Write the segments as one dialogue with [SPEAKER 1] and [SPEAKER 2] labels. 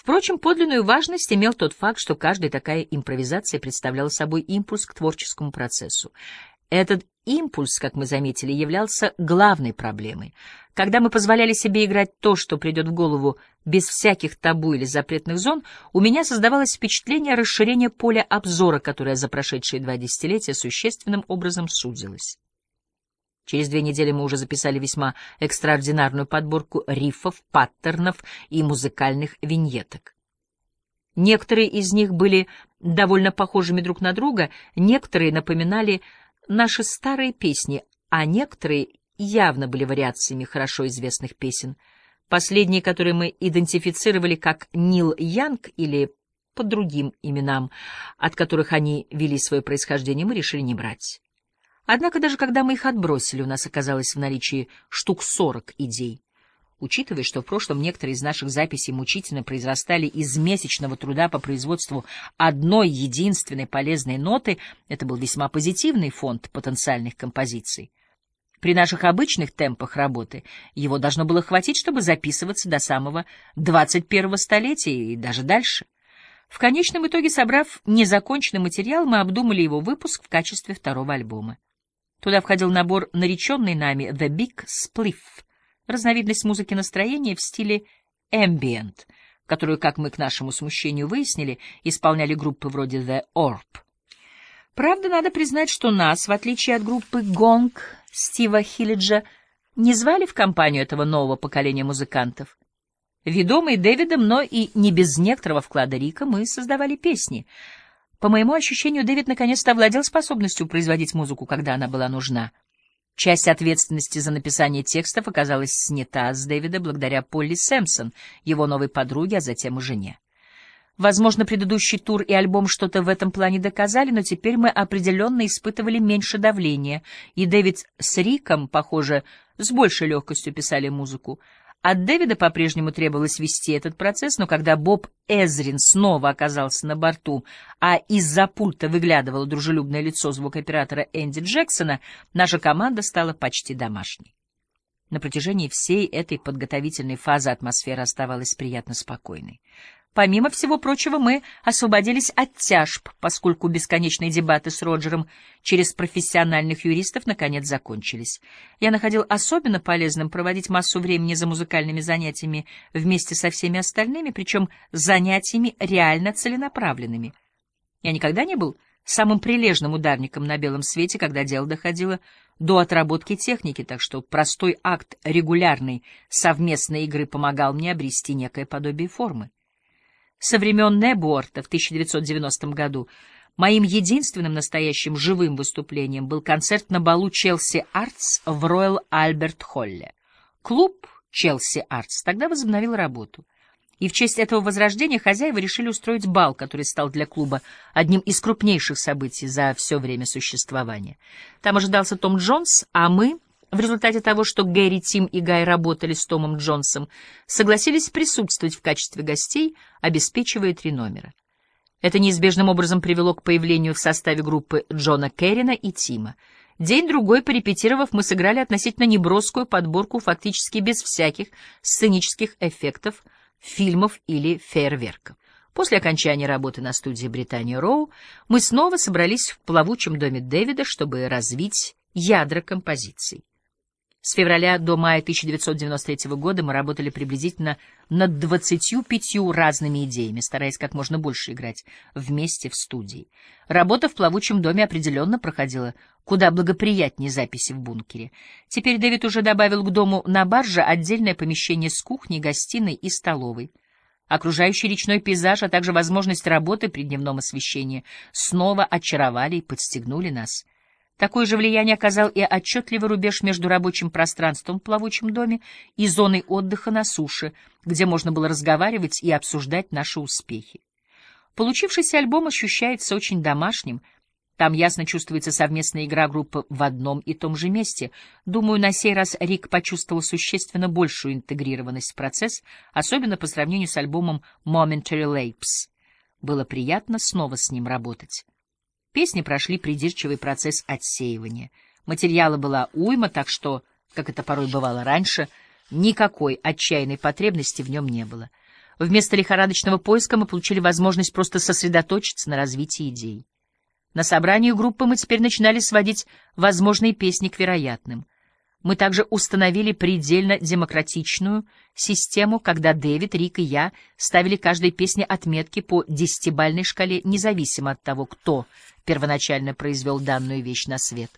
[SPEAKER 1] Впрочем, подлинную важность имел тот факт, что каждая такая импровизация представляла собой импульс к творческому процессу. Этот импульс, как мы заметили, являлся главной проблемой. Когда мы позволяли себе играть то, что придет в голову, без всяких табу или запретных зон, у меня создавалось впечатление расширения поля обзора, которое за прошедшие два десятилетия существенным образом сузилось. Через две недели мы уже записали весьма экстраординарную подборку рифов, паттернов и музыкальных виньеток. Некоторые из них были довольно похожими друг на друга, некоторые напоминали наши старые песни, а некоторые явно были вариациями хорошо известных песен. Последние, которые мы идентифицировали как Нил Янг или по другим именам, от которых они вели свое происхождение, мы решили не брать. Однако даже когда мы их отбросили, у нас оказалось в наличии штук сорок идей. Учитывая, что в прошлом некоторые из наших записей мучительно произрастали из месячного труда по производству одной единственной полезной ноты, это был весьма позитивный фонд потенциальных композиций. При наших обычных темпах работы его должно было хватить, чтобы записываться до самого 21-го столетия и даже дальше. В конечном итоге, собрав незаконченный материал, мы обдумали его выпуск в качестве второго альбома. Туда входил набор, нареченный нами «The Big Spliff», разновидность музыки настроения в стиле ambient, которую, как мы к нашему смущению выяснили, исполняли группы вроде The Orb. Правда, надо признать, что нас, в отличие от группы Gong Стива Хиллиджа, не звали в компанию этого нового поколения музыкантов. Ведомые Дэвидом, но и не без некоторого вклада Рика, мы создавали песни — по моему ощущению, Дэвид наконец-то овладел способностью производить музыку, когда она была нужна. Часть ответственности за написание текстов оказалась снята с Дэвида благодаря Полли Сэмпсон, его новой подруге, а затем и жене. Возможно, предыдущий тур и альбом что-то в этом плане доказали, но теперь мы определенно испытывали меньше давления, и Дэвид с Риком, похоже, с большей легкостью писали музыку. От Дэвида по-прежнему требовалось вести этот процесс, но когда Боб Эзрин снова оказался на борту, а из-за пульта выглядывало дружелюбное лицо звукоператора Энди Джексона, наша команда стала почти домашней. На протяжении всей этой подготовительной фазы атмосфера оставалась приятно спокойной. Помимо всего прочего, мы освободились от тяжб, поскольку бесконечные дебаты с Роджером через профессиональных юристов наконец закончились. Я находил особенно полезным проводить массу времени за музыкальными занятиями вместе со всеми остальными, причем занятиями реально целенаправленными. Я никогда не был самым прилежным ударником на белом свете, когда дело доходило до отработки техники, так что простой акт регулярной совместной игры помогал мне обрести некое подобие формы. Со времен Небуорта в 1990 году моим единственным настоящим живым выступлением был концерт на балу Челси Артс в Роyal Альберт Холле. Клуб Челси Артс тогда возобновил работу. И в честь этого возрождения хозяева решили устроить бал, который стал для клуба одним из крупнейших событий за все время существования. Там ожидался Том Джонс, а мы в результате того, что Гэри, Тим и Гай работали с Томом Джонсом, согласились присутствовать в качестве гостей, обеспечивая три номера. Это неизбежным образом привело к появлению в составе группы Джона Керрина и Тима. День-другой, порепетировав, мы сыграли относительно неброскую подборку фактически без всяких сценических эффектов, фильмов или фейерверков. После окончания работы на студии «Британия Роу» мы снова собрались в плавучем доме Дэвида, чтобы развить ядра композиций. С февраля до мая 1993 года мы работали приблизительно над 25 разными идеями, стараясь как можно больше играть вместе в студии. Работа в плавучем доме определенно проходила куда благоприятнее записи в бункере. Теперь Дэвид уже добавил к дому на барже отдельное помещение с кухней, гостиной и столовой. Окружающий речной пейзаж, а также возможность работы при дневном освещении снова очаровали и подстегнули нас. Такое же влияние оказал и отчетливый рубеж между рабочим пространством в плавучем доме и зоной отдыха на суше, где можно было разговаривать и обсуждать наши успехи. Получившийся альбом ощущается очень домашним. Там ясно чувствуется совместная игра группы в одном и том же месте. Думаю, на сей раз Рик почувствовал существенно большую интегрированность в процесс, особенно по сравнению с альбомом Momentary Lapse. Было приятно снова с ним работать. Песни прошли придирчивый процесс отсеивания. Материала была уйма, так что, как это порой бывало раньше, никакой отчаянной потребности в нем не было. Вместо лихорадочного поиска мы получили возможность просто сосредоточиться на развитии идей. На собрании группы мы теперь начинали сводить возможные песни к вероятным. Мы также установили предельно демократичную систему, когда Дэвид, Рик и я ставили каждой песне отметки по десятибальной шкале, независимо от того, кто первоначально произвел данную вещь на свет.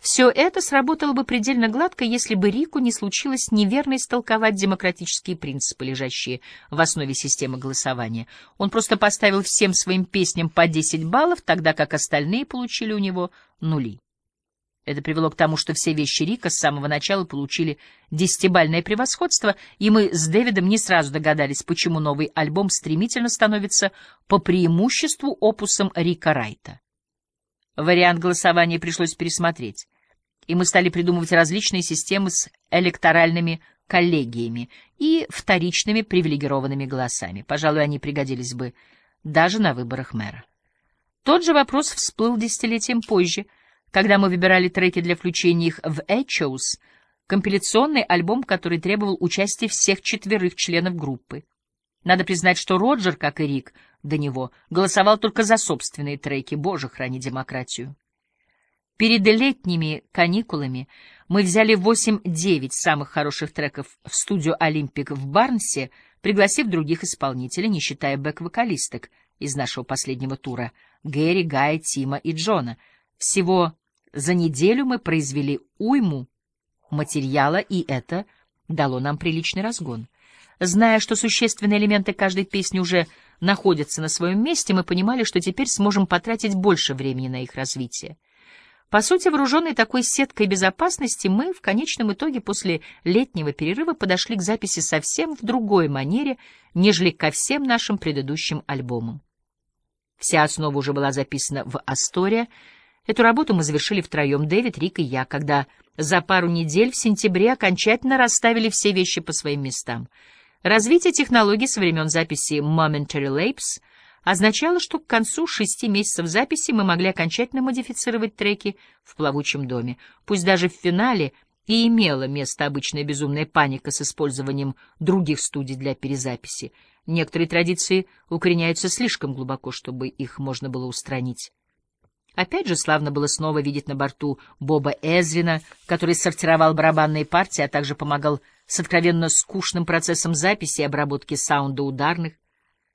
[SPEAKER 1] Все это сработало бы предельно гладко, если бы Рику не случилось неверно истолковать демократические принципы, лежащие в основе системы голосования. Он просто поставил всем своим песням по 10 баллов, тогда как остальные получили у него нули. Это привело к тому, что все вещи Рика с самого начала получили десятибальное превосходство, и мы с Дэвидом не сразу догадались, почему новый альбом стремительно становится по преимуществу опусом Рика Райта. Вариант голосования пришлось пересмотреть, и мы стали придумывать различные системы с электоральными коллегиями и вторичными привилегированными голосами. Пожалуй, они пригодились бы даже на выборах мэра. Тот же вопрос всплыл десятилетием позже, когда мы выбирали треки для включения их в Echoes, компиляционный альбом, который требовал участия всех четверых членов группы. Надо признать, что Роджер, как и Рик, до него, голосовал только за собственные треки, боже, храни демократию. Перед летними каникулами мы взяли 8-9 самых хороших треков в студию «Олимпик» в Барнсе, пригласив других исполнителей, не считая бэк-вокалисток из нашего последнего тура — Гэри, Гая, Тима и Джона. Всего за неделю мы произвели уйму материала, и это дало нам приличный разгон. Зная, что существенные элементы каждой песни уже находятся на своем месте, мы понимали, что теперь сможем потратить больше времени на их развитие. По сути, вооруженные такой сеткой безопасности, мы в конечном итоге после летнего перерыва подошли к записи совсем в другой манере, нежели ко всем нашим предыдущим альбомам. Вся основа уже была записана в «Астория». Эту работу мы завершили втроем, Дэвид, Рик и я, когда за пару недель в сентябре окончательно расставили все вещи по своим местам — Развитие технологий со времен записи Momentary Lapse означало, что к концу шести месяцев записи мы могли окончательно модифицировать треки в плавучем доме. Пусть даже в финале и имела место обычная безумная паника с использованием других студий для перезаписи. Некоторые традиции укореняются слишком глубоко, чтобы их можно было устранить. Опять же, славно было снова видеть на борту Боба Эзвина, который сортировал барабанные партии, а также помогал с откровенно скучным процессом записи и обработки саунда ударных.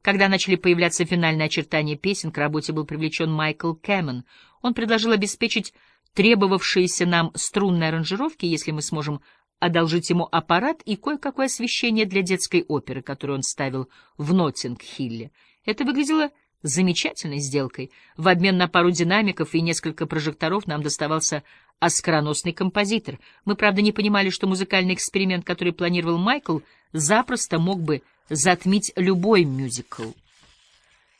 [SPEAKER 1] Когда начали появляться финальные очертания песен, к работе был привлечен Майкл Кэмон. Он предложил обеспечить требовавшиеся нам струнные аранжировки, если мы сможем одолжить ему аппарат и кое-какое освещение для детской оперы, которую он ставил в Ноттинг-Хилле. Это выглядело замечательной сделкой. В обмен на пару динамиков и несколько прожекторов нам доставался оскароносный композитор. Мы, правда, не понимали, что музыкальный эксперимент, который планировал Майкл, запросто мог бы затмить любой мюзикл.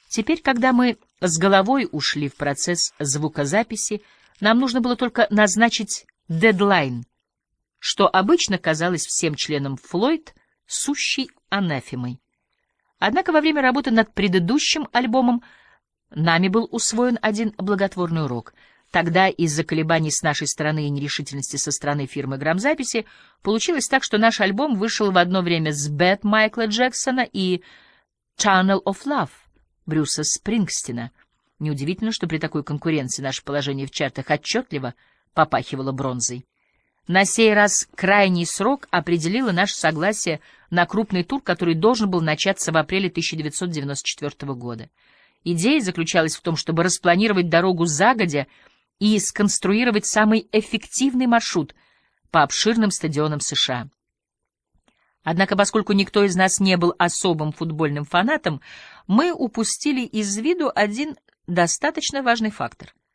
[SPEAKER 1] Теперь, когда мы с головой ушли в процесс звукозаписи, нам нужно было только назначить дедлайн, что обычно казалось всем членам Флойд сущей анафемой. Однако во время работы над предыдущим альбомом нами был усвоен один благотворный урок. Тогда из-за колебаний с нашей стороны и нерешительности со стороны фирмы грамзаписи получилось так, что наш альбом вышел в одно время с «Бэт» Майкла Джексона и «Channel of Love» Брюса Спрингстина. Неудивительно, что при такой конкуренции наше положение в чартах отчетливо попахивало бронзой. На сей раз крайний срок определило наше согласие на крупный тур, который должен был начаться в апреле 1994 года. Идея заключалась в том, чтобы распланировать дорогу загодя и сконструировать самый эффективный маршрут по обширным стадионам США. Однако, поскольку никто из нас не был особым футбольным фанатом, мы упустили из виду один достаточно важный фактор —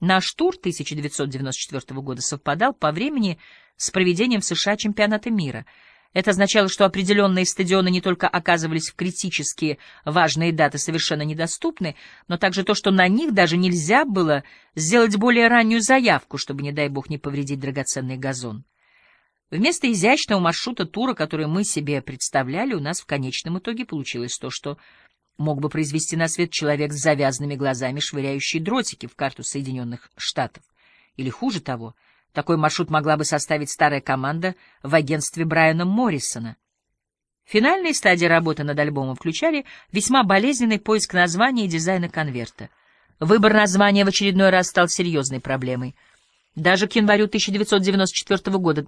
[SPEAKER 1] Наш тур 1994 года совпадал по времени с проведением в США чемпионата мира. Это означало, что определенные стадионы не только оказывались в критически важные даты совершенно недоступны, но также то, что на них даже нельзя было сделать более раннюю заявку, чтобы, не дай бог, не повредить драгоценный газон. Вместо изящного маршрута тура, который мы себе представляли, у нас в конечном итоге получилось то, что мог бы произвести на свет человек с завязанными глазами, швыряющий дротики в карту Соединенных Штатов. Или хуже того, такой маршрут могла бы составить старая команда в агентстве Брайана Моррисона. Финальные стадии работы над альбомом включали весьма болезненный поиск названия и дизайна конверта. Выбор названия в очередной раз стал серьезной проблемой. Даже к январю 1994 года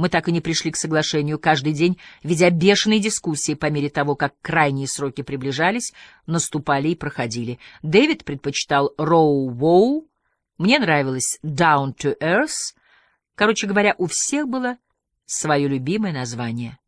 [SPEAKER 1] мы так и не пришли к соглашению, каждый день ведя бешеные дискуссии по мере того, как крайние сроки приближались, наступали и проходили. Дэвид предпочитал «Роу-Воу», мне нравилось «Down to Earth». Короче говоря, у всех было свое любимое название.